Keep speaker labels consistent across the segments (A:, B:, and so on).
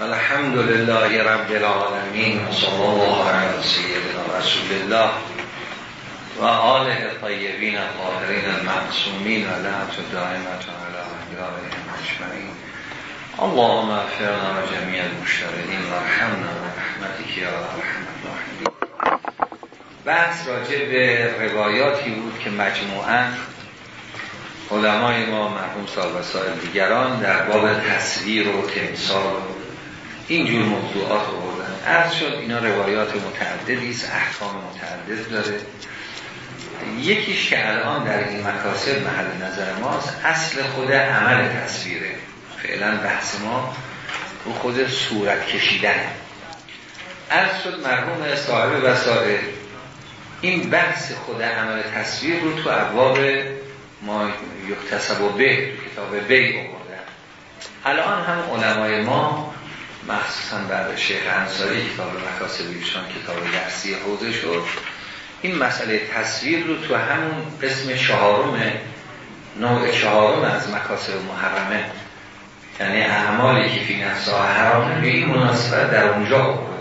A: الحمد لله رب العالمين صلى الله على سيدنا رسول الله و آله الطيبين الطاهرين المعصومين لعنت دائمة على أحيائهم أجمعين اللهم اغفرنا جميع المشتغلين وارحمنا برحمتك يا ارحم الراحمين بحث راجع به روایاتی بود که مجموعاً علمای ما مرحوم سال و سال دیگران در باب تصویر و تمثال و اینجور موضوعات رو بردن. عرض شد اینا روایات متعددی است احکام متعدد داره. یکیش که در این مکاسب محل نظر ماست اصل خود عمل تصویره. فعلا بحث ما رو خود صورت کشیدن. عرض شد مرحوم صاحب وسائل این بحث خود عمل تصویر رو تو ابواب ما یکتسب و به تو کتاب بی بردن الان هم علمای ما مخصوصا بعد شیخ انصاری کتاب مکاسب ایشان کتاب درسی حوزه شد این مسئله تصویر رو تو همون قسم چهارم نوع چهارم از مکاسب محرمه یعنی اعمالی که فی نفسها حرامه به این مناسبت در اونجا آورده.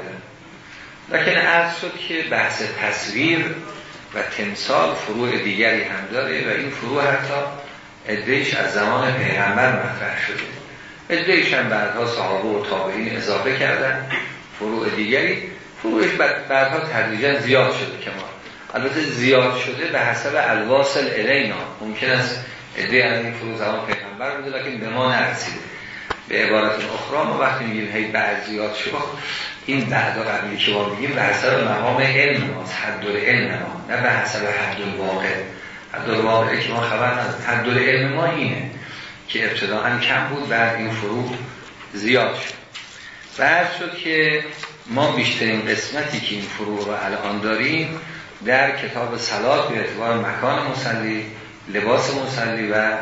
A: لکن عرض شد که بحث تصویر و تمثال فروع دیگری هم داره و این فروع حتی ادهش از زمان پیغمبر مطرح شده. ادهش هم بعدها صحابه و تابعین اضافه کردن فروع دیگری. فروعش بعدها تدریجا زیاد شده که ما البته زیاد شده به حسب الواصل الینا. ممکن است ادهی از این فروع زمان پیغمبر بوده لیکن به ما نرسیده. به عبارت اخرى ما وقتی میگیم هی زیاد شد این بعدا قبلی که ما میگیم به حسب مقام علم ماست حد علم ما نه به حسب حد الواقع. حد الواقع که ما خبر نداریم. حد علم ما اینه. که ابتداعا کم بود بعد این فروع زیاد شد. بعد شد که ما بیشترین قسمتی که این فروع رو الان داریم در کتاب سلات به اعتبار مکان مسلی لباس مسلی و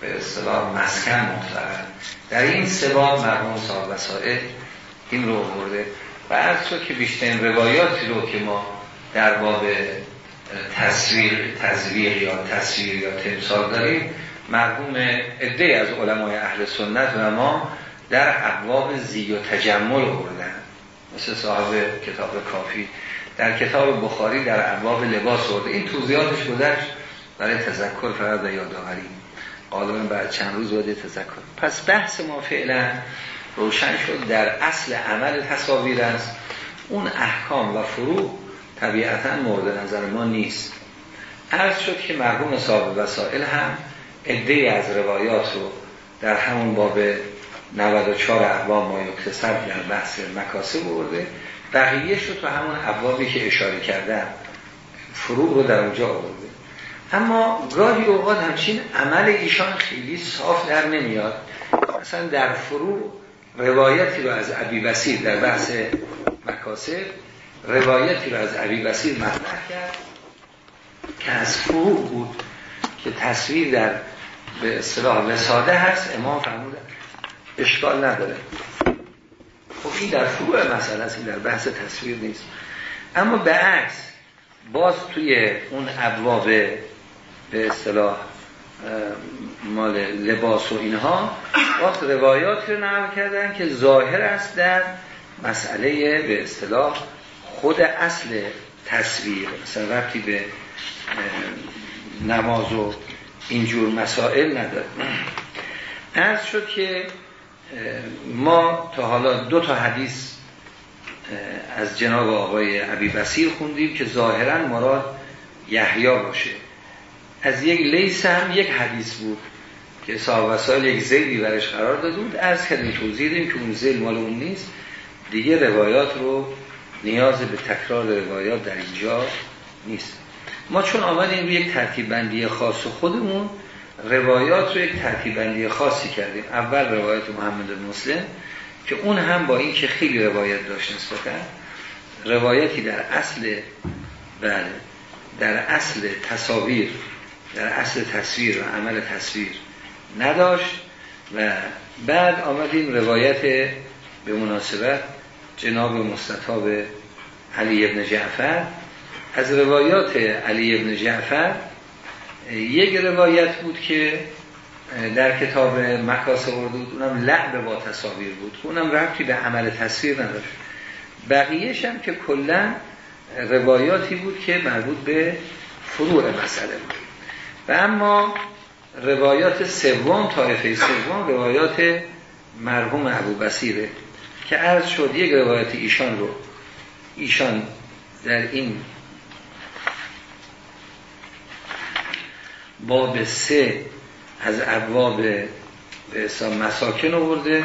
A: به اصطلاح مسکن مطلقا در این سباب مرحوم صاحب وسائل این رو برده و از شد که بیشترین روایاتی رو که ما در باب تصویر تزویر یا تصویر یا تمثال داریم مرحوم عده از علمای اهل سنت و ما در ابواب زی و تجمل بردن مثل صاحب کتاب کافی. در کتاب بخاری در ابواب لباس برده این توضیحاتش گذشت. برای تذکر فقط یادآوری. غالبا بعد چند روز باید تذکر. پس بحث ما فعلا روشن شد در اصل عمل تصاویر است. اون احکام و فروع طبیعتا مورد نظر ما نیست. عرض شد که مرحوم صاحب وسائل هم عده از روایات رو در همون باب 94 اقوام ما یکتسب در بحث مکاسب برده بقیه شد تو همون ابوابی که اشاره کردن فروع رو در اونجا آورده. اما گاهی اوقات همچین عمل ایشان خیلی صاف در نمیاد. مثلا در فروع روایتی رو از عبی بسیر در بحث مکاسب روایتی رو از عبی بسیر مطرح کرد که از فروع بود. که تصویر در به اصطلاح وساده هست امام فرمود اشکال نداره. خب این در فروع مسئله است در بحث تصویر نیست. اما به عکس باز توی اون ابواب به اصطلاح مال لباس و اینها وقت روایاتی رو نقل کردن که ظاهر است در مسئله به اصطلاح خود اصل تصویر. مثلا وقتی به نماز و اینجور مسائل نداره. عرض شد که ما تا حالا دو تا حدیث از جناب آقای عبی بسیر خوندیم که ظاهرا مراد یحیی باشه. از یک لیس هم یک حدیث بود که صاحب وسائل یک زیدی برش قرار داده بود. از کردیم توضیح دیم که اون زیل مال اون نیست. دیگه روایات رو نیاز به تکرار روایات در اینجا نیست. ما چون آمدیم روی یک ترتیب بندی خاص خودمون روایات رو یک ترتیب بندی خاصی کردیم. اول روایت محمد مسلم که اون هم با این که خیلی روایت داشت نسبتا روایتی در اصل بله در اصل تصاویر در اصل تصویر و عمل تصویر نداشت و بعد آمدیم روایت به مناسبت جناب مستطاب علی ابن جعفر. از روایات علی ابن جعفر یک روایت بود که در کتاب مکاسه ورده بود اونم لعب با تصاویر بود. اونم ربطی به عمل تصویر نداشت. بقیهش هم که کلا روایاتی بود که مربوط به فروع مسئله بود. و اما روایات سوم طایفه سوم روایات مرحوم ابو بسیره که عرض شد یک روایت ایشان رو ایشان در این باب سه از ابواب به مساکن آورده.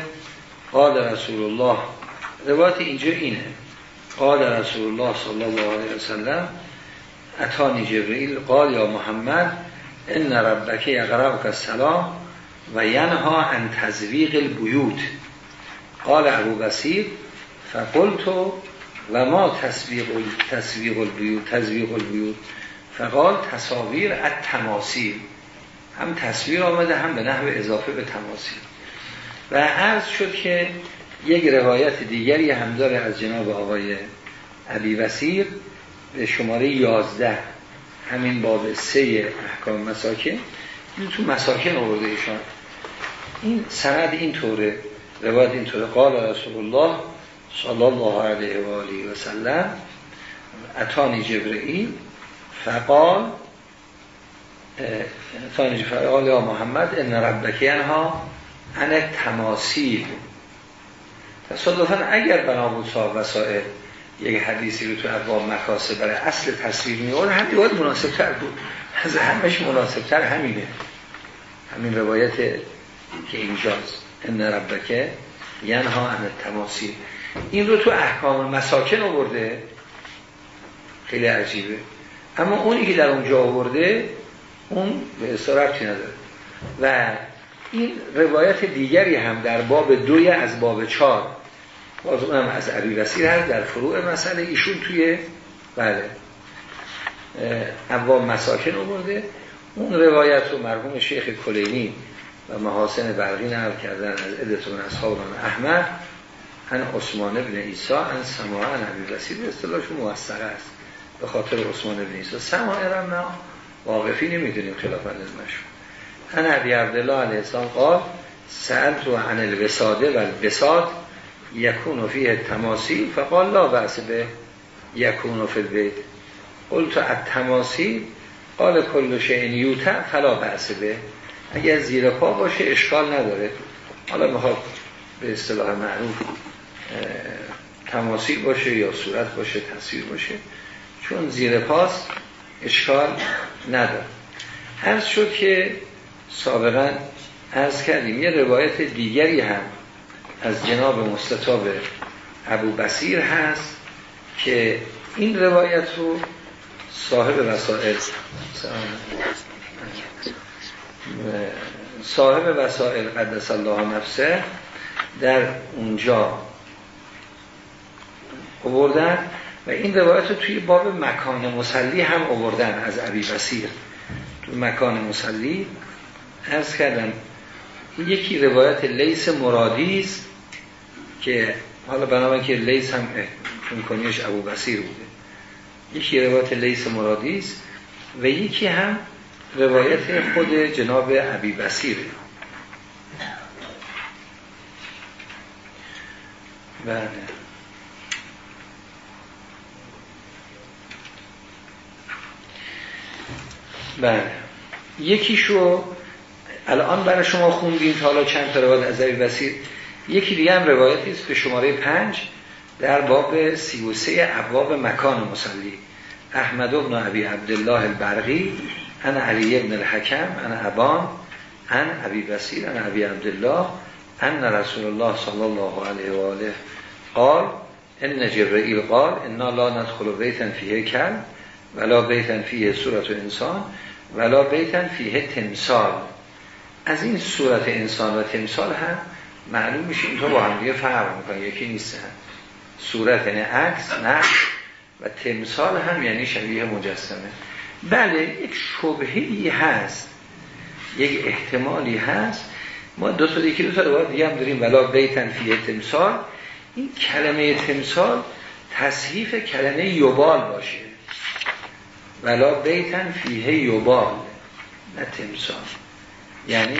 A: قال رسول الله روایت اینجا اینه. قال رسول الله صلی الله علیه وسلم اتانی جبرئیل قال یا محمد ان ربک یقربک السلام و ینها عن تزویق البیوت. قال ابو بسیر فقلت و ما تسویق البیوت تزویق البیوت. فقال تصاویر التماثیل. هم تصویر آمده هم به نحو اضافه به تماثیل. و عرض شد که یک روایت دیگری هم داره از جناب آقای عبی وسیر به شماره 11 همین باب سه احکام مساکن. این تو مساکن آورده ایشان. این سند این طوره روایت این طوره قال رسول الله صلی الله علیه و آله و سلم اتانی جبرئیل فقال اتانی فقال یا محمد ان ربک ها ان تماثیل تصادفا اگر بنابود صاحب وسائل یک حدیثی رو تو ابواب مکاسه برای اصل تصویر می آورد همین باید مناسب تر بود. از همش مناسب تر همینه. همین روایت که اینجاست. ان ربکه ینها عن تماسی این رو تو احکام مساکن آورده. خیلی عجیبه. اما اونی که در اونجا آورده اون به اصطلاح نداره. و این روایت دیگری هم در باب دوی از باب چار باز اونم از عبی وسیر هست در فروع مسئله. ایشون توی بله اول مساکن آورده. اون روایت رو مرحوم شیخ کلینی و محاسن برقی نقل کردن از عدتون از خوابان احمد هن عثمان ابن ایسا ان سماع عبی وسیر اصطلاحشون موثقه است. به خاطر عثمان ابن ایسا سماع رم نه واقفی نمی‌دونیم خلاف نظمشون هن عبی عبدالله علیه السلام قال سألت عن الوساده و الوساد یکون فیه تماسی فقال لا بحث به یکون فی البیت. قلت التماسی قال کل شئن یوتع فلا بحث به. اگر زیر پا باشه اشکال نداره. حالا می‌خواد به اصطلاح معروف تماسی باشه یا صورت باشه تصویر باشه. چون زیر پاست اشکال نداره. عرض شد که سابقا عرض کردیم یه روایت دیگری هم از جناب مستطاب ابو بسیر هست که این روایت رو صاحب وسائل صاحب وسائل قدس الله نفسه در اونجا آوردن. و این روایت رو توی باب مکان مسلی هم آوردن از عبی بسیر توی مکان مسلی از کردن یکی روایت لیس مرادیز که حالا بنابراین که لیس هم کنیش ابو بسیر بوده. یکی روایت لیس مرادیز و یکی هم روایت خود جناب عبی بسیره بله. بله. یکیشو الان برای شما خوندیم تا حالا چند تا روایت از عبی بسیر یکی دیگه هم روایتی است به شماره پنج در باب سی و سه ابواب مکان مسلی احمد ابن عبی عبدالله البرقی انا علی ابن الحکم انا ابان ان بسیر انا عبی عبدالله ان رسول الله صلی الله علیه و آله. قال ان جبرئیل قال انا لا ندخل بیتا فیه کل ولا بیتا فیه صورت انسان ولا بیتا فیه تمثال از این صورت انسان و تمثال هم معلوم میشه اینطور با هم دیگه فرق می‌کنه. یکی نیستن صورت یعنی عکس نقش و تمثال هم یعنی شبیه مجسمه. بله یک شبهی هست یک احتمالی هست. ما دو تا دیگه دو تا روایت دیگه هم داریم. ولا بیتن فیه تمثال. این کلمه تمثال تصحیف کلمه یوبال باشه. ولا بیتن فیه یوبال نه تمثال. یعنی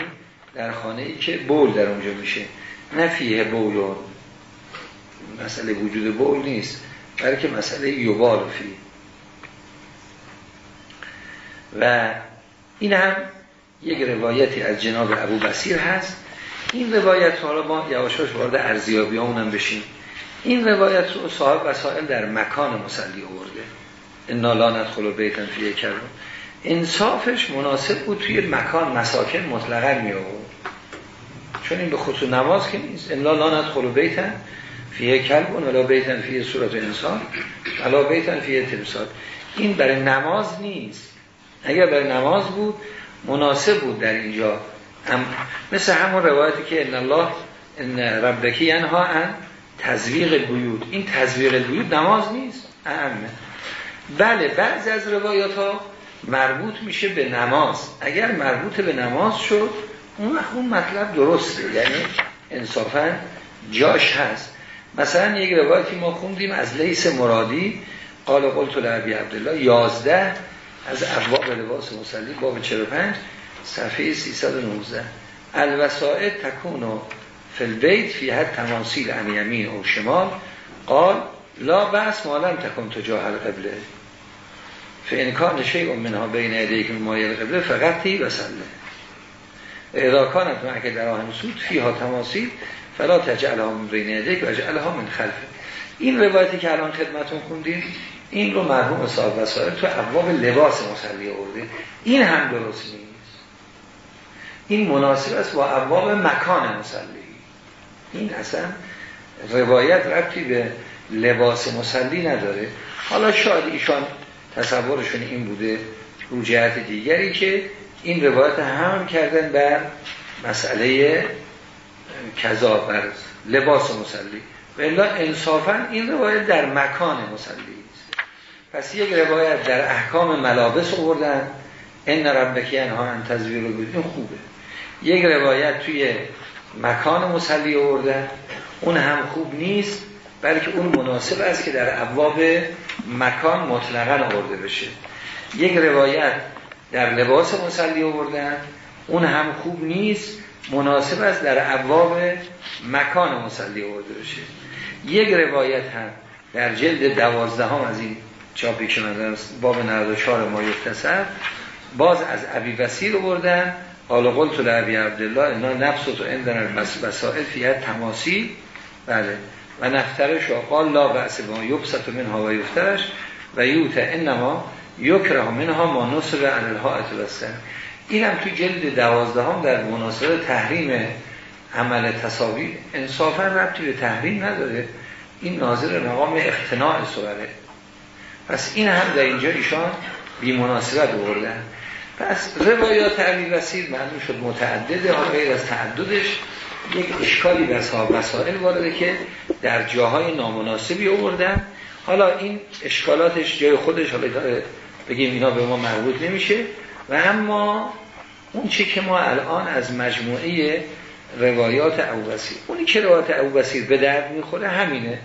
A: در خانه ای که بول در اونجا میشه. نه فیه بولون مسئله وجود بول نیست بلکه مسئله یوبال فی و این هم یک روایتی از جناب ابو بسیر هست. این روایت حالا ما یواشاش وارد ارزیابی هم بشیم. این روایت رو صاحب وسائل در مکان مسلی آورده. انا لا ندخل بیتن فیه کرم انصافش مناسب بود توی مکان مساکن مطلقا می آورد. چون این به خصوص نماز که نیست. الا لا ندخل بیتن فیه کلب ولا بیتن فیه صورت انسان. ولا بیتن فیه تمثال. این برای نماز نیست. اگر برای نماز بود مناسب بود در اینجا. هم مثل همون روایتی که ان الله ان ربکی ینها ان تزویق بیوت این تزویق بیوت نماز نیست. اهمه. بله بعضی از روایات ها مربوط میشه به نماز. اگر مربوط به نماز شد اون اون مطلب درسته. یعنی انصافا جاش هست. مثلا یک روایتی ما خوندیم از لیس مرادی قال قلت لعبی عبدالله یازده از ابواب لباس مسلی باب 45 صفحه 319 الوسائد تکونو فی البیت فی حد تماثیل عن یمین او شمال. قال لا بس مالم تکن تجاه القبله. فین کان شیء منها بین یدیک مایل قبله فقط تی و سله اذا کانت در آن سود فیها تماثیل فلا تجعلها من بین یدیک و جعلها من خلفه. این روایتی که الان خدمتون خوندیم این رو مرحوم صاحب وسائل تو ابواب لباس مسلی آورده. این هم درست نیست. این مناسب است با ابواب مکان مسلی. این اصلا روایت ربطی به لباس مسلی نداره. حالا شاید ایشان تصورشون این بوده رو جهت دیگری که این روایت هم کردن بر مسئله کذا بر لباس مسلی. و الا انصافا این روایت در مکان مسلی پس یک روایت در احکام ملابس آوردن ان ربکی انها ان تزویر رو این خوبه. یک روایت توی مکان مسلی آوردن اون هم خوب نیست بلکه اون مناسب است که در ابواب مکان مطلقا آورده بشه. یک روایت در لباس مسلی آوردن اون هم خوب نیست مناسب است در ابواب مکان مسلی آورده بشه. یک روایت هم در جلد دوازدهم از این چاپی که من باب 94 ما یکتسر باز از عبی وسیر بردن قال قلت لعبی عبدالله اینا نفس تو اندن مسائل فیت تماسی بله. و نفترش و قال لا بأس با یبست منها و یفترش و یوت انما یکره منها ما نصر انالها اتبستن اینم تو جلد دوازدهم در مناسبه تحریم عمل تصاوی. انصافا ربطی به تحریم نداره. این ناظر مقام اختناع سوره پس این هم در اینجا ایشان بی مناسبت بردن. پس روایات علی وسیل معلوم شد متعدده حالا غیر از تعددش. یک اشکالی به مسائل وارده که در جاهای نامناسبی آوردن. حالا این اشکالاتش جای خودش حالا بگیم اینا به ما مربوط نمیشه. و اما اون چی که ما الان از مجموعه روایات ابوبصیر اونی که روایات ابوبصیر به درد می‌خوره همینه.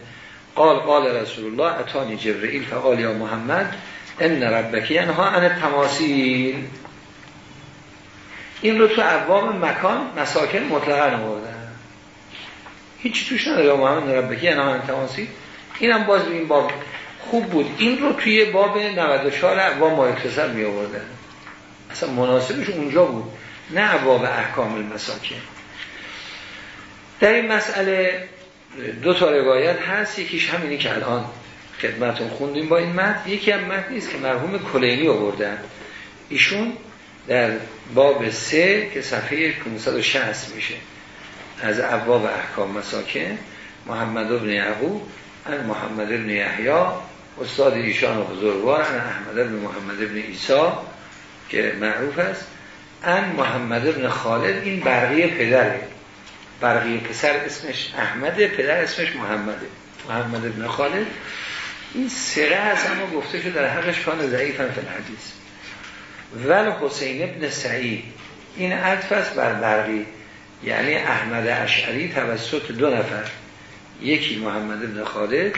A: قال قال رسول الله اتانی جبرئیل فقال یا محمد ان ربکی انها ان تماسیل این رو تو عوام مکان مساکن مطلقا آوردن. هیچ توش نداره. محمد ربکی انها ان تماسیل اینم باز این باب خوب بود. این رو توی باب 94 عوام مایکسر می آوردن اصلا مناسبش اونجا بود. نه عوام احکام المساکن در این مسئله دو تا روایت هست. یکیش همینی که الان خدمتون خوندیم با این متن. یکی هم متن نیست که مرحوم کلینی آوردن ایشون در باب سه که صفحه 560 میشه. از ابواب احکام مساکن محمد ابن یعقوب ان محمد ابن یحیی استاد ایشان و بزرگوار احمد ابن محمد ابن ایسا که معروف است ان محمد ابن خالد این برقی پدره برقی پسر اسمش احمده پدر اسمش محمده محمد ابن خالد. این سره از اما گفته شده در حقش کان ضعیف هم الحدیث. ول حسین ابن سعید این عطف است بر برقی یعنی احمد اشعری توسط دو نفر یکی محمد ابن خالد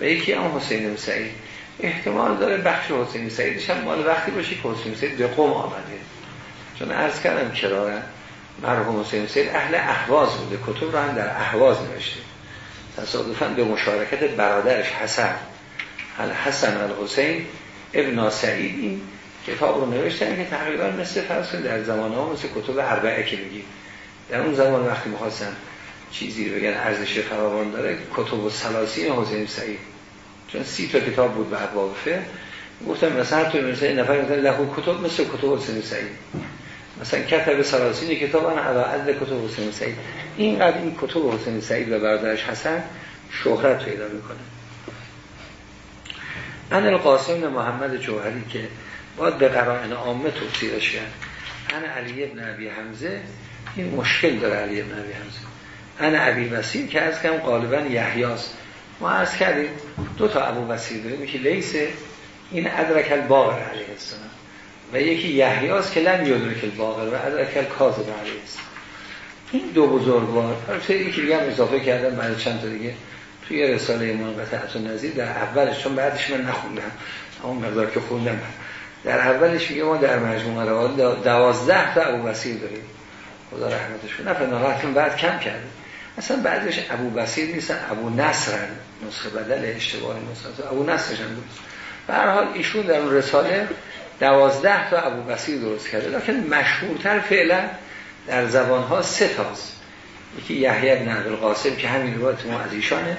A: و یکی هم حسین ابن سعید. احتمال داره بخش حسین سعیدش هم مال وقتی باشه که حسین سعید به قوم آمده. چون عرض کردم کرارن مرحوم حسین سید اهل احواز بوده. کتب رو هم در احواز نوشته. تصادفا به مشارکت برادرش حسن. الحسن الحسین ابن سعید. این کتاب رو نوشتن که تقریبا مثل فرض در زمان ها مثل کتب اربعه که بگیم در اون زمان وقتی می‌خواستن چیزی رو بگن ارزش فراوان داره کتب و سلاسین حسین سعید. چون سی تا کتاب بود به ابواب گفتم مثلا تو مثلا نفر مثلا لهو کتب مثل کتب حسین سعید. مثلا کتب سلاسین کتاب انا علا عدد کتب حسین سعید. اینقدر این کتب حسین سعید و برادرش حسن شهرت پیدا می‌کنه. ان القاسم محمد جوهری که باید به قرائن عامه توصیرش کرد. ان علی ابن عبی حمزه این مشکل داره علی ابن عبی حمزه. ان عبی وسیل که از کم غالبا یحیاست. ما از کردیم دو تا ابو وسیل داریم. که لیسه این ادرک الباقر علیه السلام. و یکی یحیاست که لم یدرک الباقر و ادرک الکاذب علیه السلام. این دو بزرگوار البته یکی دیگه هم اضافه کردم بعد چند تا دیگه. توی رساله منقطعت و نظیر در اولش چون بعدش من نخوندم. اون مقدار که خوندم. در اولش میگه ما در مجموعه روایت دوازده تا ابو بصیر داریم. خدا رحمتش کنه. نفر بعد کم کرده اصلا بعدش ابو بصیر نیستن ابو نصرن نسخه بدل اشتباه نسخه. ابو نصرش هم درست به هر حال ایشون در اون رساله دوازده تا ابو بصیر درست کرده. لیکن مشهورتر فعلا در زبانها سه تاست. یکی یحیی بن عبدالقاسم که همین روایت ما از ایشانه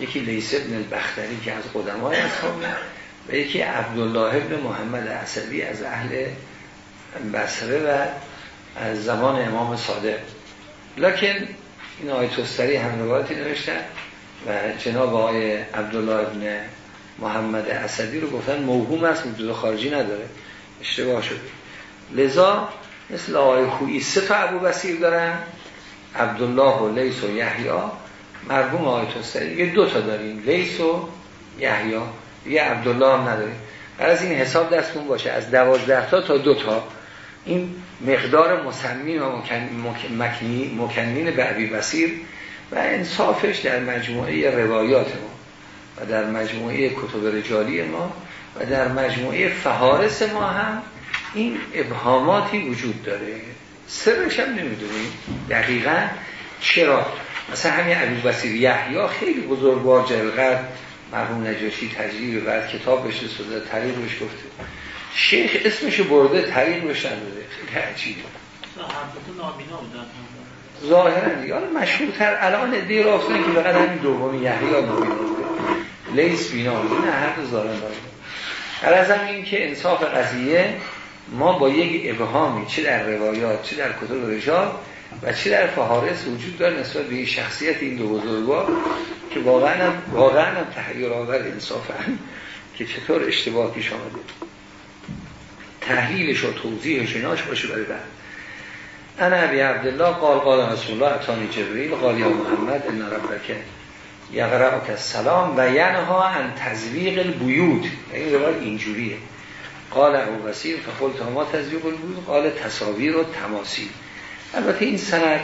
A: یکی لیس ابن البختری که از قدمای اصحابه و یکی عبدالله ابن محمد عصبی از اهل بصره و از زمان امام صادق. لکن این آیه توستری هم روایتی نوشتن و جناب آقای عبدالله ابن محمد اسدی رو گفتن موهوم است وجود خارجی نداره. اشتباه شده. لذا مثل آقای خویی سه تا ابو بسیر دارن عبدالله و لیس و یحیا مرحوم آقای توستری یه دو تا داریم لیس و یحیا یه عبدالله هم نداریم. از این حساب دستمون باشه. از دوازده تا تا دو تا. این مقدار مسمین و مکنی مکنین به عبی بسیر و انصافش در مجموعه روایات ما و در مجموعه کتب رجالی ما و در مجموعه فهارس ما هم این ابهاماتی وجود داره. سرش هم نمی‌دونیم دقیقا چرا. مثلا همین عبی بسیر یحیی خیلی بزرگوار جلقت مرحوم نجاشی تجریب بعد کتاب بشه سوده طریق بشه گفته. شیخ اسمش برده طریق بشه نداده خیلی عجیبه. ظاهرا دیگه. حالا مشهورتر الان دیر آفتونه که فقط همین دومی یحیی نابینا لیس بینا. نه حق ظاهرا داره از این که انصاف قضیه ما با یک ابهامی چه در روایات چه در کتب رجال و چه در فهارس وجود داره نسبت به شخصیت این دو بزرگوار که واقعا هم واقعا هم تحقیر آور انصافا که چطور اشتباه پیش آمده تحلیلش و توضیحش ایناش باشه برای بعد. انا ابی عبدالله قال قال رسول الله اتانی جبریل قال یا محمد ان ربک که سلام و ینها ان تزویق البیوت. این روایت اینجوریه. قال ابو بصیر فقلت ما تزویق البیوت؟ قال تصاویر و تماثیل. البته این سند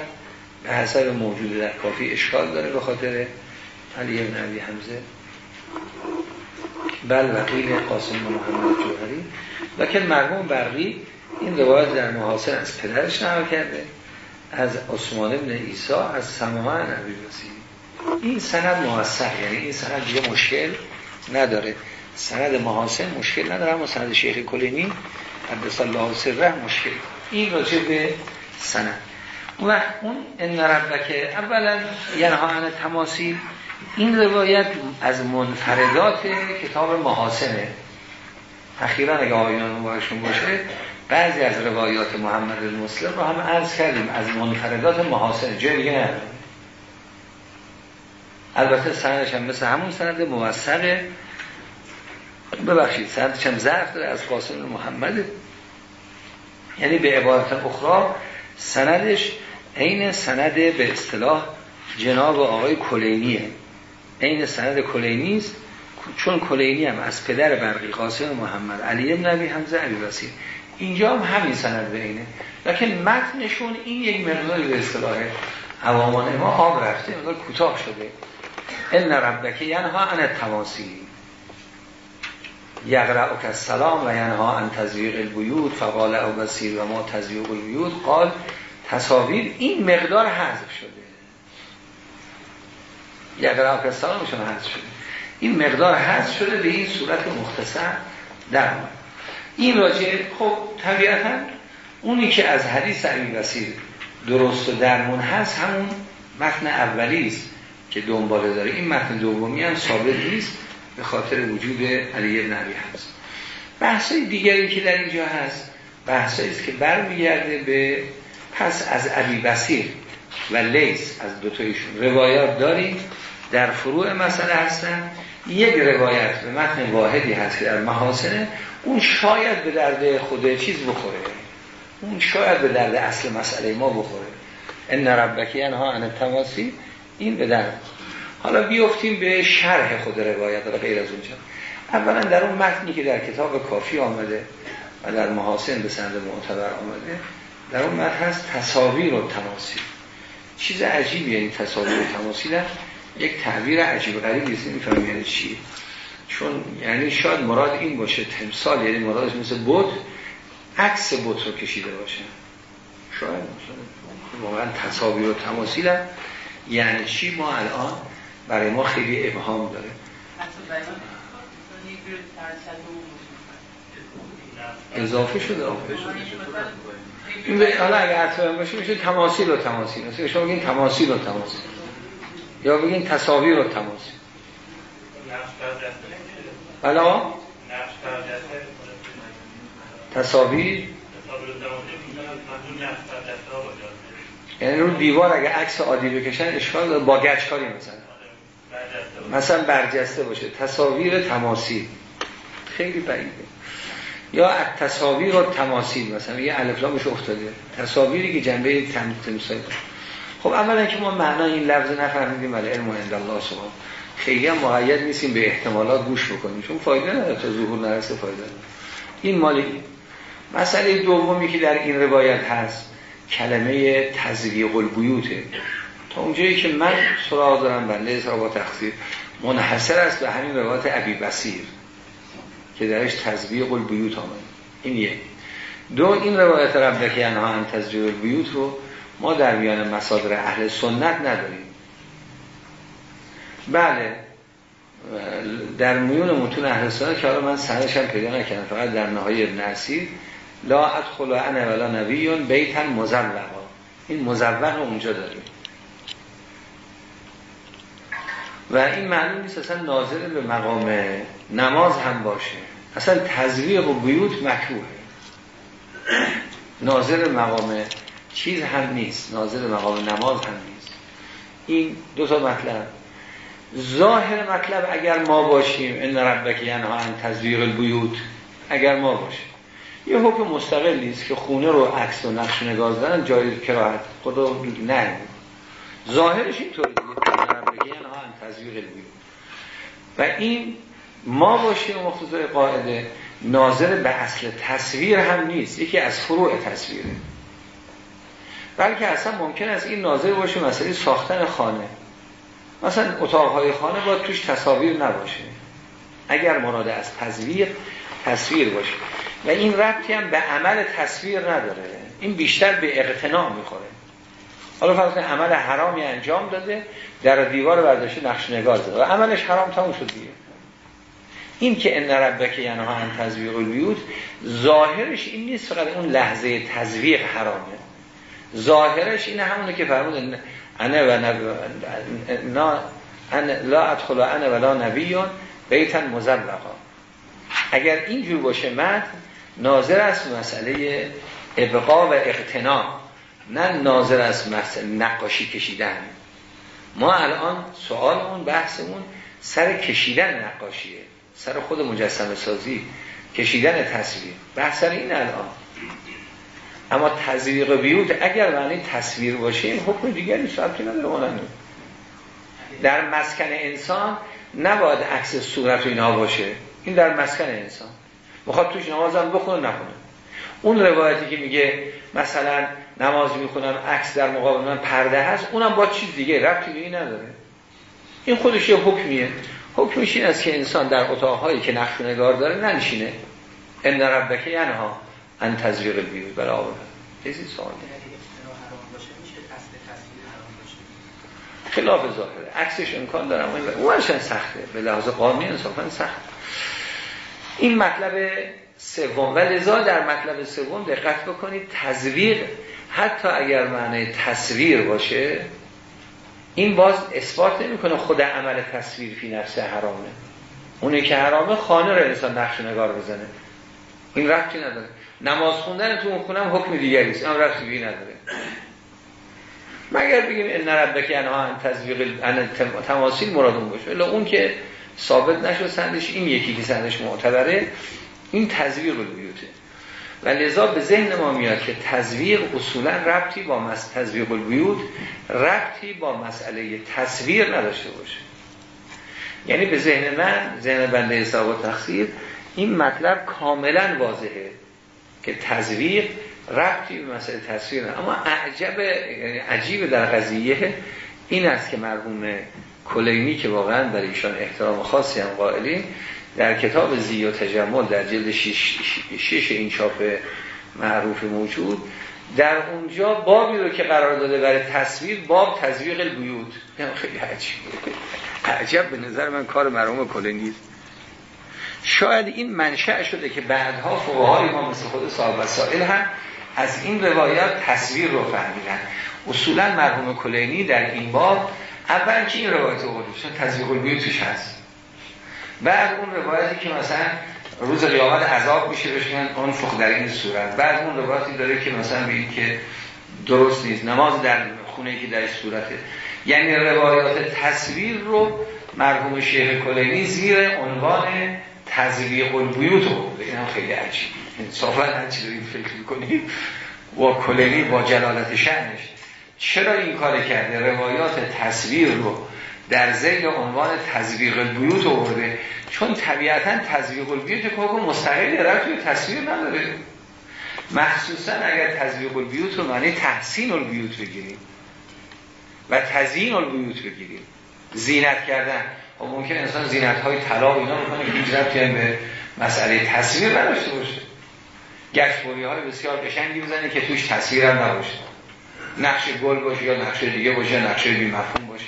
A: به حسب موجود در کافی اشکال داره به خاطر علی ابن عبی حمزه. بل وقیل قاسم محمد جوهری. لکن مرموم برقی این روایت در محاسن از پدرش نقل کرده. از عثمان ابن ایسا از سماعه نبی این سند موثق یعنی این سند دیگه مشکل نداره. سند محاسن مشکل نداره اما سند شیخ کلینی قدس الله سره مشکل. این راجع به سند. و اون ان ربک اولا ینها عن تماثیل این روایت از منفردات کتاب محاسنه. اخیرا اگه آیان باشون باشه بعضی از روایات محمد المسلم رو هم عرض کردیم. از منفردات محاسن جای دیگه نه البته سندش هم مثل همون سند موثقه. ببخشید سندش هم ضعف داره. از قاسم محمد یعنی به عبارت اخرى سندش عین سند به اصطلاح جناب آقای کلینیه. عین سند کلینی است چون کلینی هم از پدر برقی قاسم محمد علی نبی حمزه علی وسیل اینجا هم همین سند بینه. لیکن متنشون این یک مقداری به اصطلاح عوامان ما آب رفته مقدار کوتاه شده. ان ربک ینها عن التواصی یقرأ السلام و ینها عن تزویق البیوت فقال او بسیر و ما تزویق البیوت. قال تصاویر این مقدار حذف شده. یقرا پستانشون حذف شده. این مقدار حذف شده به این صورت مختصر در این راجع خب طبیعتا اونی که از حدیث علی وسیر درست و درمون هست همون متن اولی است که دنباله داره. این متن دومی هم ثابت نیست به خاطر وجود علی ابن عبی هست بحثای دیگری که در اینجا هست بحثایی است که برمیگرده به پس از علی بسیر و لیس از دوتایشون روایات داریم. در فروع مسئله هستن. یک روایت به متن واحدی هست که در محاسنه اون شاید به درد خود چیز بخوره. اون شاید به درد اصل مسئله ما بخوره. ان ربکی انها ان تماسی این به درد. حالا بیفتیم به شرح خود روایت را غیر از اونجا. اولا در اون متنی که در کتاب کافی آمده و در محاسن به سند معتبر آمده در اون متن هست تصاویر و تماسی. چیز عجیبی یعنی تصاویر و تماسی یک تعبیر عجیب غریب نیست نمی‌فهمم یعنی چی چون یعنی شاید مراد این باشه تمثال یعنی مرادش مثل بود عکس بود رو کشیده باشه. شاید واقعا تصاویر و تماثیل یعنی چی؟ ما الان برای ما خیلی ابهام داره. اضافه شده. این حالا اگه حتما باشه میشه تماثیل و تماثیل. مثل شما بگین تماثیل و تماثیل. یا بگین تصاویر و تماثیل بلا تصاویر یعنی رو دیوار اگه عکس عادی بکشن اشکال با گچکاری مثلا مثلا برجسته باشه. تصاویر تماثیل خیلی بعیده. یا تصاویر و تماثیل مثلا یه الفلامش افتاده. تصاویری که جنبه تمثیل خب اولا که ما معنای این لفظ نفهمیدیم ولی علم عند الله سبحانه خیلی هم مقید نیستیم به احتمالات گوش بکنیم چون فایده نداره. تا ظهور نرسه فایده نداره. این مالی مسئله دومی که در این روایت هست کلمه تزویق البیوته. تا اونجایی که من سراغ دارم بنده با تقصیر منحصر است به همین روایت ابی بسیر که درش تزویق البیوت آمد این یک. دو این روایت ربک انها ان تزویق البیوت رو ما در میان مصادر اهل سنت نداریم. بله در میون متون اهل سنت که حالا من سندش هم پیدا نکردم فقط در نهای ابن اسیر لا ادخل انا ولا نبیون بیتن مزوقا این مزوق اونجا داریم. و این معنی نیست اصلا ناظر به مقام نماز هم باشه. اصلا تزویق و بیوت مکروه. ناظر مقام چیز هم نیست. ناظر مقام نماز هم نیست. این دو تا مطلب. ظاهر مطلب اگر ما باشیم ان ربک ینها عن تزویق البیوت اگر ما باشیم. یه حکم مستقل نیست که خونه رو عکس و نقش نگاه زدن جای کراهت. خدا نه. ظاهرش اینطوری دیگه عن تزویق البیوت. و این ما باشیم مختصر قاعده ناظر به اصل تصویر هم نیست. یکی از فروع تصویره. بلکه اصلا ممکن است این ناظر باشه مسئله ساختن خانه. مثلا اتاقهای خانه باید توش تصاویر نباشه. اگر مراد از تصویر تصویر باشه. و این ربطی هم به عمل تصویر نداره. این بیشتر به اقتناع می‌خوره. حالا فرض عمل حرامی انجام داده در دیوار برداشته نقش نگار داده. و عملش حرام تموم شد دیگه. این که ان ربک یعنی ان تزویق البیوت ظاهرش این نیست فقط اون لحظه تزویق حرامه. ظاهرش اینه همونه که فرمود انا و نب... لا ادخل انا ولا نبیون بیتن مزلقا. اگر اینجور باشه مد ناظر است مسئله ابقا و اقتناع نه ناظر است مسئله نقاشی کشیدن. ما الان سوالمون بحثمون سر کشیدن نقاشیه سر خود مجسمه سازی کشیدن تصویر. بحث سر این الان. اما تزویق بیوت اگر معنی تصویر باشه این حکم دیگری سبتی نداره ماننده در مسکن انسان نباید عکس صورت و اینها باشه. این در مسکن انسان. می‌خواد توش نمازم بخونه نخونه. اون روایتی که میگه مثلا نماز می‌خونم عکس در مقابل من پرده هست اونم با چیز دیگه ربطی به این نداره. این خودش یه حکمیه. حکمش این است که انسان در اتاقهایی که نقش نگار داره ننشینه. ان ربک ینها. ان تزویق بیوت برای آورد کسی سوال خلاف ظاهره. عکسش امکان دارم اون سخته. به لحاظ قانونی انصافا سخت این مطلب سوم و لذا در مطلب سوم دقت بکنید تزویر حتی اگر معنی تصویر باشه این باز اثبات نمی‌کنه خود عمل تصویر فی نفسه حرامه. اونی که حرامه خانه رو انسان نقش نگار بزنه. این رفتی نداره. نماز خوندن تو اون خونم حکم دیگری است اون رفتی نداره. مگر بگیم ان ربک انها ان تزویق ان تماثیل مرادون باشه. الا اون که ثابت نشد سندش این یکی که سندش معتبره این تزویق البیوته و لذا به ذهن ما میاد که تزویق اصولا ربطی با مس تزویق البیوت ربطی با مسئله تصویر نداشته باشه. یعنی به ذهن من ذهن بنده حساب و تقصیر این مطلب کاملا واضحه. که تزویق ربطی به مسئله تصویر اما عجب عجیب در قضیه این است که مرحوم کلینی که واقعا برای ایشان احترام خاصی هم قائلین در کتاب زی و تجمل در جلد شش, این چاپ معروف موجود در اونجا بابی رو که قرار داده برای تصویر باب تزویق البیوت خیلی عجیب. عجب به نظر من کار مرحوم کلینی. شاید این منشأ شده که بعدها فقهای ما مثل خود صاحب وسائل هم از این روایات تصویر رو فهمیدن. اصولا مرحوم کلینی در این باب اول که این روایت رو چون تزویق توش هست. بعد اون روایتی که مثلا روز قیامت عذاب میشه بشن اون فخ در این صورت. بعد اون روایتی داره که مثلا بگید که درست نیست نماز در خونه که در صورته. یعنی روایات تصویر رو مرحوم شیخ کلینی زیر عنوان تزویق البیوت رو این هم خیلی عجیب. انصافا هرچی دارید فکر می‌کنید با کلینی با جلالت شنش چرا این کار کرده؟ روایات تصویر رو در زیل عنوان تزویق البیوت آورده. چون طبیعتا تزویق البیوت که مستقلی رفت توی تصویر نداره. مخصوصا اگر تزویق البیوت رو معنی تحسین البیوت بگیریم و تزیین البیوت بگیریم. زینت کردن. و خب ممکن انسان زینت های طلا و اینا بکنه که هیچ ربطی به مسئله تصویر نداشته باشه. گشتبوری های بسیار قشنگی بزنه که توش تصویر هم نباشه. نقش گل باشه یا نقش دیگه باشه نقش بی مفهوم باشه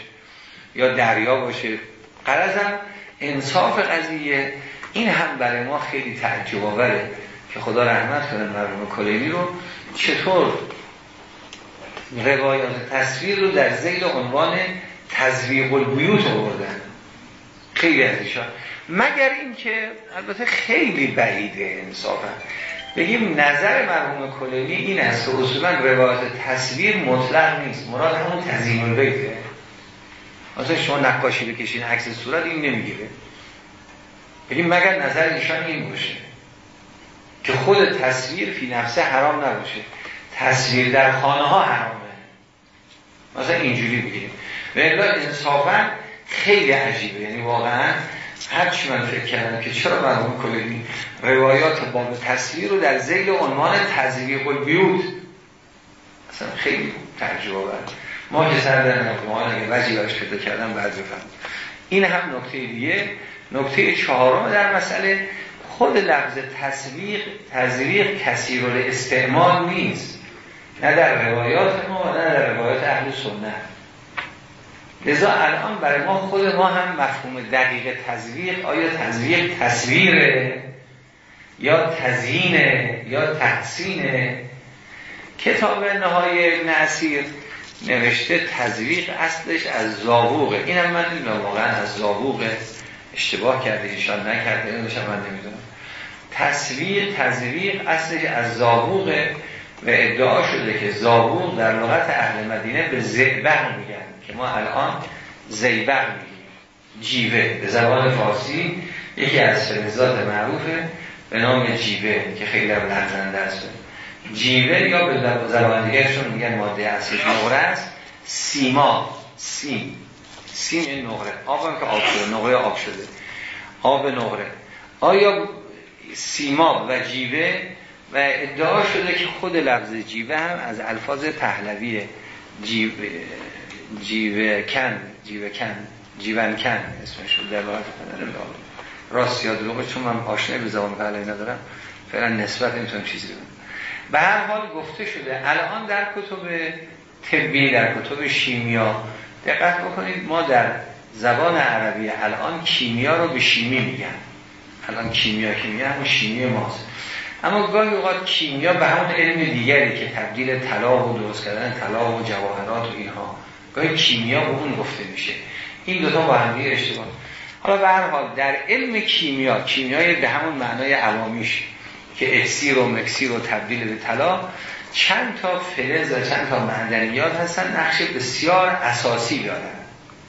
A: یا دریا باشه. قرضم انصاف قضیه این هم برای ما خیلی تعجب آوره که خدا رحمت کنه مرحوم کلینی رو چطور روایات تصویر رو در زیل عنوان تزویق البیوت آوردن. خیلی از ایشان. مگر اینکه البته خیلی بعیده انصافا. بگیم نظر مرحوم کلینی این است که اصولا روایات تصویر مطلق نیست. مراد همون تزیین البیته مثلا شما نقاشی بکشین عکس صورت این نمی‌گیره. بگیم مگر نظر ایشان این باشه که خود تصویر فی نفسه حرام نباشه. تصویر در خانه ها حرامه. مثلا اینجوری بگیریم و انصافا خیلی عجیبه. یعنی واقعا هرچی من فکر کردم که چرا مرحوم کلینی روایات باب تصویر رو در زیل عنوان تزویق البیوت اصلا خیلی ترجمه برد ما که سر در نقمان اگه برش پیدا کردم بعد بفهم این هم نکته دیگه. نکته چهارم در مسئله خود لفظ تصویق تزویق کثیر استعمال نیست. نه در روایات ما نه در روایات اهل سنت. لذا الان برای ما خود ما هم مفهوم دقیق تزویق آیا تزویق تصویره؟ یا تزیینه؟ یا تحسینه؟ کتاب نهای نصیر نوشته تزویق اصلش از زاووقه. اینم من نمی‌دونم واقعا از زاووقه. اشتباه کرده ایشان نکرده اینوشم من نمی‌دونم. تصویر تزویق اصلش از زاووقه و ادعا شده که زاووق در لغت اهل مدینه به زیبق میگن. که ما الان زیبق میگیم. جیوه. به زبان فارسی یکی از فلزات معروفه به نام جیوه که خیلی هم لحظنده است. جیوه یا به زبان دیگرشون میگن ماده اصلیش نقره است. سیما. سیم. سیم این نقره. آب هم که آب شده. نقره آب شده. آب نقره. آیا سیما و جیوه و ادعا شده که خود لفظ جیوه هم از الفاظ پهلوی جیوه جیوه کن جیوه کن جیون کن اسمش در واقع راست یاد لغه چون من آشنای به زبان پهلوی ندارم فعلا نسبت نمی‌تونم چیزی بگم. به هر حال گفته شده الان در کتب طبی در کتب شیمیا دقت بکنید ما در زبان عربی الان کیمیا رو به شیمی میگن. الان کیمیا که میگن همون شیمی ماست. اما گاهی اوقات کیمیا به همون علم دیگری که تبدیل طلا و درست کردن طلا و جواهرات و اینها گاهی کیمیا اون گفته میشه. این دو تا با هم اشتباه. حالا به هر حال در علم کیمیا کیمیای به همون معنای عوامیش که اکسیر و مکسیر و تبدیل به طلا چند تا فلز و چند تا معدنیات هستن نقش بسیار اساسی دارن.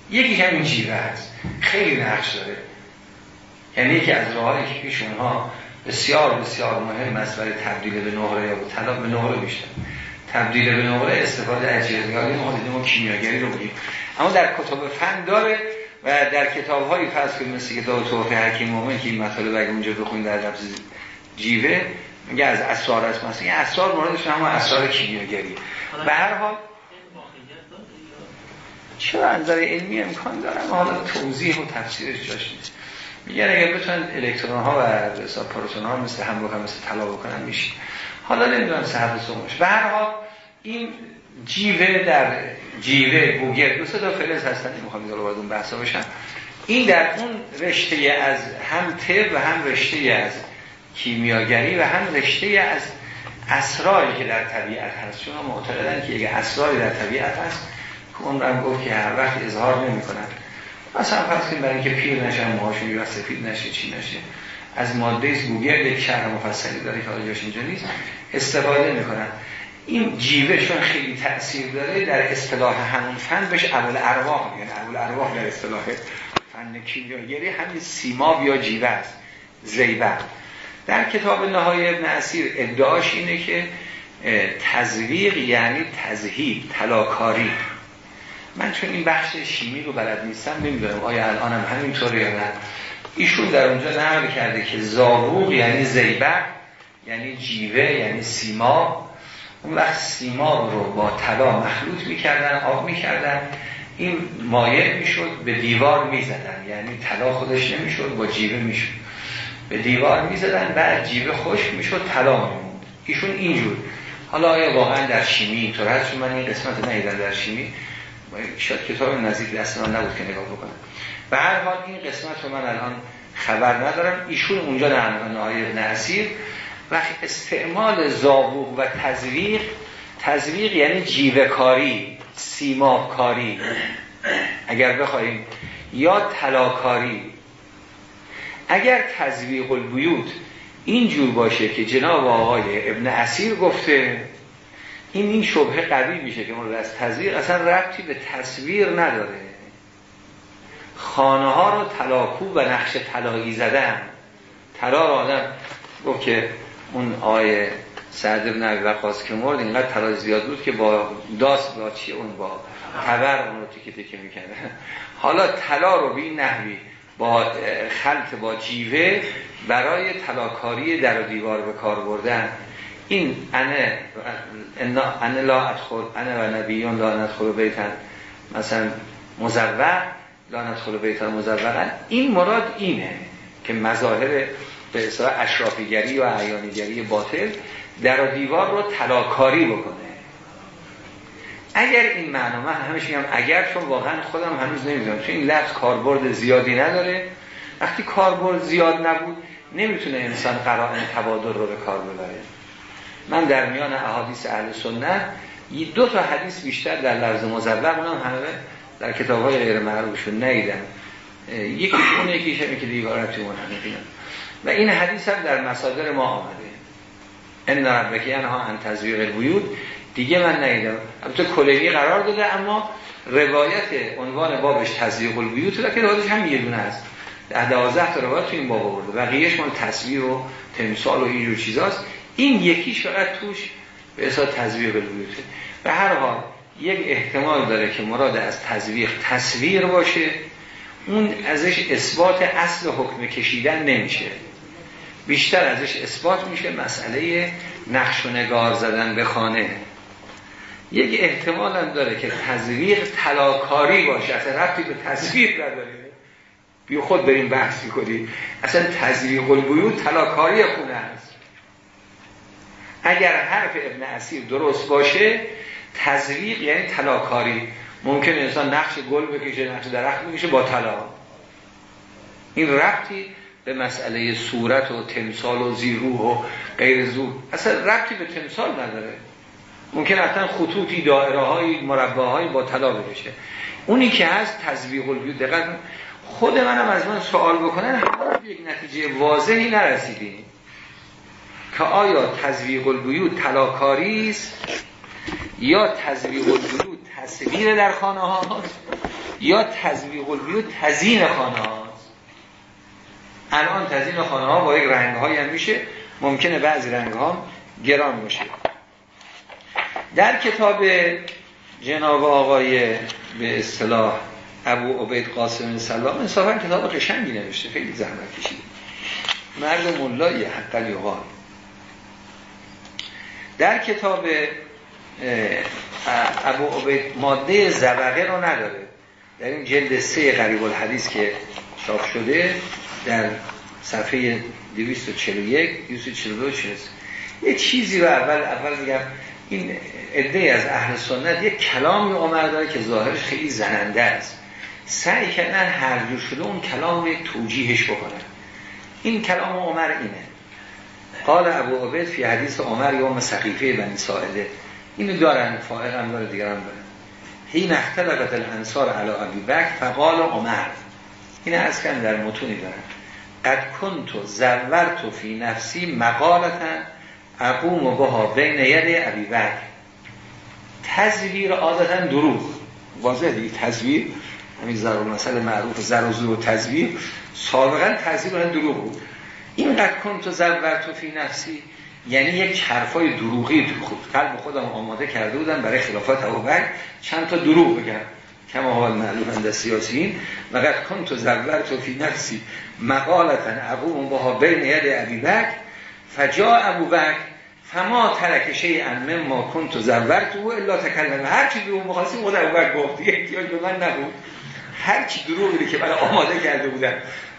A: یکی همین جیوه هست. خیلی نقش داره. یعنی یکی از راهایی که پیش اونها بسیار بسیار مهم است برای تبدیل به نقره یا به طلا به نقره بیشتر. تبدیل به نقره استفاده از جزیاتی ما دیدیم و کیمیاگری رو بگیم اما در کتب فن داره و در کتاب هایی فرض که مثل کتاب توفی حکیم مومن که این مطالب اگه اونجا بخونید در لفظ جیوه میگه از اسرار است. مثلا این اسرار موردش هم اسرار کیمیاگری. به هر حال چرا از نظر علمی امکان دارم حالا توضیح و تفسیرش جاش نیست. میگن اگر بتونن الکترون ها و پروتون ها مثل هم بکنن مثل طلا بکنن میشه. حالا نمی‌دونم صحبت سومش. به هر حال این جیوه در جیوه گوگل دو تا فلز هستن نمی‌خوام اینو وارد اون بحثا بشم. این در اون رشته از هم طب و هم رشته از کیمیاگری و هم رشته از اسراری که در طبیعت هست. چون معتقدن که اگه اسراری در طبیعت هست اون رو گفت که هر وقت اظهار نمی کنن مثلا فرض کنیم برای اینکه پیر نشن موهاشون و سفید نشه چی نشه از ماده گوگل یک شهر مفصلی داره که حالا جاش اینجا نیست استفاده می‌کنن. این جیوهشون خیلی تاثیر داره در اصطلاح همون فن بهش اول ارواح یعنی اول ارواح در اصطلاح فن کیمیاگری همین سیماب یا جیوه است زیبه در کتاب نهای ابن اسیر ادعاش اینه که تزویق یعنی تزهید تلاکاری من چون این بخش شیمی رو بلد نیستم نمی‌دونم آیا الانم همینطوره یا نه. ایشون در اونجا نقل کرده که زاروق یعنی زیبه یعنی جیوه یعنی سیما اون وقت سیما رو با طلا مخلوط می‌کردن آب می‌کردن. این مایع می‌شد به دیوار می‌زدن. یعنی طلا خودش نمی‌شد با جیوه می‌شد. به دیوار می‌زدن بعد جیوه خشک می‌شد طلا میموند. ایشون اینجور. حالا آیا واقعا در شیمی هست؟ چون من این قسمت نیدن در شیمی. شاید کتاب نزدیک دست من نبود که نگاه بکنم. به هر حال این قسمت رو من الان خبر ندارم. ایشون اونجا در نهای نصیر و استعمال زابوق و تزویق تزویق یعنی جیوه کاری سیماب کاری اگر بخوایم یا تلاکاری اگر تزویق البیوت اینجور باشه که جناب آقای ابن اسیر گفته این این شبه قوی میشه که مورد از تزویر اصلا ربطی به تصویر نداره. خانه ها رو تلاکو و نقش طلایی زدن. طلا رو آدم گفت که اون آیه سعد ابن عبی وقاس که مرد اینقدر طلا زیاد بود که با داست با چی؟ اون با تبر اون رو تیکه تیکه می‌کنه حالا طلا رو به این نحوی با خلط با جیوه برای طلاکاری در و دیوار به کار بردن. این انه انه لا ادخل انه و نبیون لا ندخل بیتن. مثلا مزور لا ندخل بیتن مزورن این مراد اینه که مظاهر به اصطلاح اشرافیگری و عیانیگری باطل در و دیوار رو تلاکاری بکنه. اگر این معنا من همیشه میگم اگر چون واقعا خودم هنوز نمی‌دونم چون این لفظ کاربرد زیادی نداره. وقتی کاربرد زیاد نبود نمی‌تونه انسان قرائن تبادل رو به کار ببره. من در میان احادیث اهل سنت دو تا حدیث بیشتر در لفظ مزور اونم همه در کتاب های غیر معروفشون نیدم یکی اون یکی شمی که دیوارتی اون و این حدیث هم در مصادر ما آمده. ان ربکی انها ان تزویق البیوت. دیگه من ندیدم البته کلینی قرار داده اما روایت عنوان بابش تزویق البیوت که روایتش هم یه دونه است. ده دوازده تا روایت تو این باب آورده. بقیه‌اش مال تصویر و تمثال و اینجور چیزاست. این یکیش فقط توش به اصلا تزویق البیوته. به هر حال یک احتمال داره که مراد از تزویق تصویر باشه. اون ازش اثبات اصل حکم کشیدن نمیشه. بیشتر ازش اثبات میشه مسئله نقش و نگار زدن به خانه. یک احتمال هم داره که تزویق تلاکاری باشه. اصلا رفتی به تصویر نداره بی خود بریم بحث کنید اصلا تزویق البیوت تلاکاری خونه هست اگر حرف ابن اسیر درست باشه تزویق یعنی طلاکاری. ممکن انسان نقش گل بکشه نقش درخت بکشه با طلا این ربطی به مسئله صورت و تمثال و زیروح و غیر زور. اصلا ربطی به تمثال نداره. ممکن اصلا خطوطی دائره های مربع با طلا بشه اونی که هست تزویق البیوت دقیق خود منم از من سوال بکنن یک نتیجه واضحی نرسیدیم. که آیا تزویق البیوت طلاکاری است؟ یا تزویق البیوت تصویر در خانه هاست یا تزویق البیوت تزین خانه هاست الان تزین خانه ها با یک رنگ های هم میشه. ممکنه بعضی رنگ ها گران باشه. در کتاب جناب آقای به اصطلاح ابو عبید قاسم سلام انصافا کتاب قشنگی نوشته. خیلی زحمت کشید مرد ملای حق یقال در کتاب ابو عبید ماده زبقه رو نداره. در این جلد سه قریب الحدیث که چاپ شده در صفحه 241 242 یه چیزی رو اول اول میگم این عده از اهل سنت یک کلامی عمر داره که ظاهرش خیلی زننده است. سعی کردن هر جور شده اون کلام رو توجیهش بکنن. این کلام عمر اینه. قال ابو عبید فی حدیث عمر یوم سقیفه بنی سائله اینو دارن فائق هم داره دیگران دارن. حین اختلفت الانصار علی ابی بکر فقال عمر. این از کن در متونی دارن. قد کنتو زورتو فی نفسی مقالتا اقوم بها بین ید ابی بکر. تزویر عادتا دروغ. واضح دیگه تزویر. همین ضرور مسئله معروف زر و زور و تزویر. سابقا تزویر دروغ بود. این قد کن تو تو فی نفسی یعنی یک حرفای دروغی تو خود. قلب خودم آماده کرده بودن برای خلافت ابوبکر چند تا دروغ بگم. کما حال معلوم اند سیاسیین و قد کن تو تو فی نفسی مقالتا اقوم باها بین ید ابی بکر فجا ابوبکر فما ترک شیئا مما کنت زورت و الا تکلم. هر چی دروغ مخواستیم خود ابوبکر گفت. دیگه احتیاج به من نبود. هر چی دروغی که برای آماده کرده بودن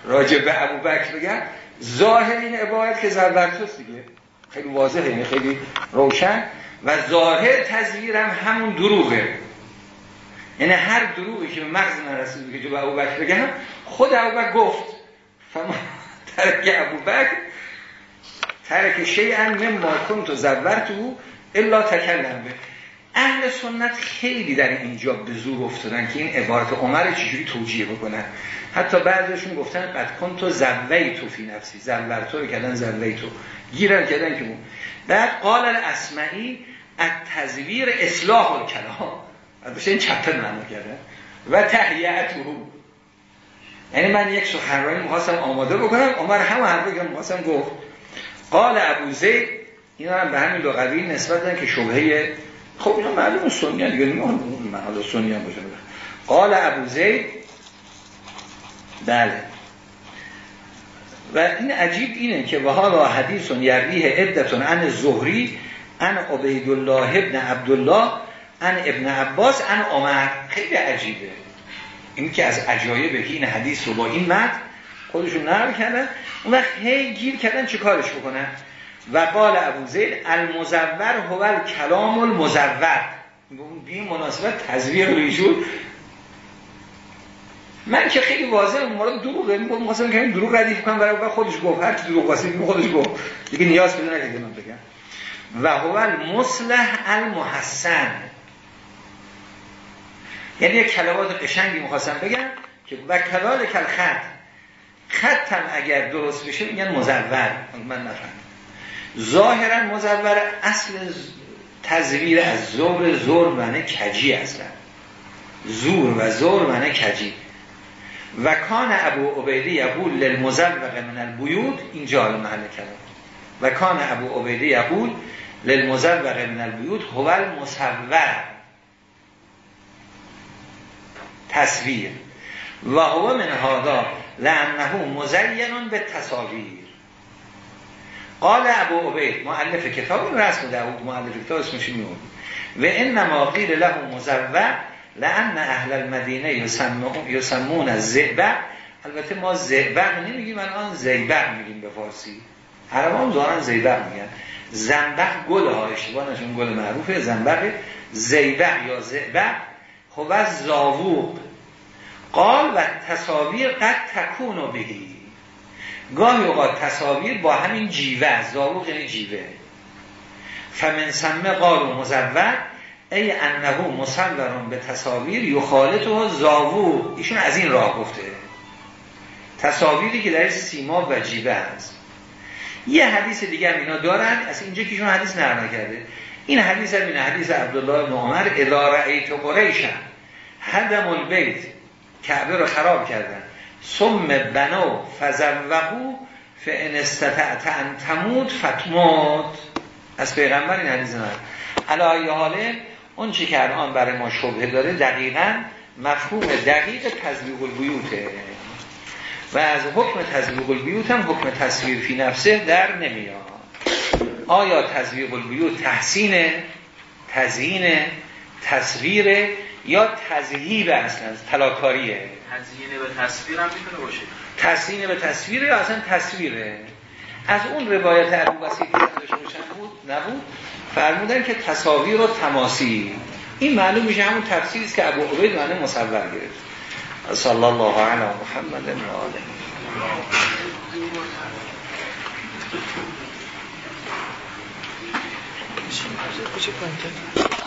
A: راجع به ابوبکر بگن ظاهر این عبارت که زربرتوست دیگه. خیلی واضحه اینه خیلی روشن. و ظاهر تزویرم همون دروغه. یعنی هر دروغی که به مغز من رسید که به ابوبکر بگم خود ابوبکر گفت. فما ترک ابوبکر ترک شیئا مما کنت زورتو الا تکلم به. اهل سنت خیلی در اینجا به زور افتادن که این عبارت عمر چجوری توجیه بکنن. حتی بعضیشون گفتن قد کن تو زوی تو فی نفسی. زورتو رو کردن زوی تو گیرن کردن که بعد قال الاسمعی از تزویر اصلاح الکلام. بشه این چپه معنا کردن و تحییعته یعنی من یک سخنرانی می‌خواستم آماده بکنم. عمر همه حرفی که می‌خواستم گفت. قال ابو زید اینا هم به همین لغوی نسبت دادن که شبهه خب اینا معلوم سنی دیگه نمی‌خوام محل سنی هم باشه قال ابو زید بله. و این عجیب اینه که و حالا حدیث یریه عدتون ان زهری ان عبید الله ابن عبدالله ان ابن عباس ان عمر. خیلی عجیبه. این که از عجایبه که این حدیث رو با این مد خودشون نقل کردن. اون وقت هی گیر کردن چه کارش بکنن. و قال ابو زید المزور هو کلام المزور. بی مناسبت تزویر ایشون من که خیلی واضح اون مورد دروغ میگم می‌خواستم که دروغ ردیف کنم برای خودش گفت. هر چی دروغ واسه خودش گفت. دیگه نیاز پیدا نکرد من بگم و هو المصلح المحسن. یعنی یک کلمات قشنگی می‌خواستم بگم که و کلال کل خط خطم اگر درست بشه میگن مزور. من نفهم ظاهرا مزور اصل تزویر از زور زور معنی کجی اصلا. زور و زور معنی کجی. و کان ابو عبیده یقول للمزوق من البیوت اینجا محل کلام و کان ابو عبیده یقول للمزوق من البیوت هو المصور. تصویر. و هو من هادا لانه مزین به تصاویر. قال ابو عبید معلف کتاب این رسم در معلف کتاب اسمش میون و انما قیل له مزور لان اهل المدینه یسمون از زعبع البته ما زعبع نمیگیم آن زیبع میگیم به فارسی. عرب هم دارن زیبع میگن. زنبق گل ها اشتباه نشون گل معروفه زنبق زیبق یا زیبق هو زاوق. قال و تصاویر قد تکون و بهی گاهی اوقات تصاویر با همین جیوه زاوق یعنی جیوه. فمن سمه قال و مزور ای انه مصورون به تصاویر یخالط و زاوو ایشون از این راه گفته. تصاویری که در سیما و جیبه هست یه حدیث دیگه هم اینا دارن. از اینجا که ایشون حدیث نرمه کرده این حدیث هم این حدیث عبدالله بن عمر اداره ایت قریشن هدم البیت کعبه رو خراب کردن. ثم بنو فزوقو فان استطعت ان تموت فتموت از پیغمبر این حدیث نه علی حاله اون چی که الان برای ما شبه داره دقیقا مفهوم دقیق تزویق البیوته. و از حکم تزویق البیوت هم حکم تصویر فی نفسه در نمیاد. آیا تزویق البیوت تحسین تزیین تصویر یا تزهیب اصلا تلاکاریه
B: تزیین به تصویر هم می‌تونه باشه.
A: تزیین به تصویر یا اصلا تصویره از اون روایت ابو بسیط که بود نبود؟ فرمودن که تصاویر و تماسی. این معلوم میشه همون تفسیری است که ابو عبید معنی مصور گرفت. صلی الله علی محمد و آله. 不去不去不